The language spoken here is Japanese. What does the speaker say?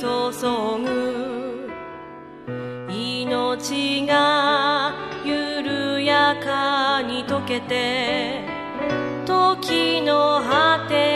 注ぐ。命が緩やかに溶けて時の果て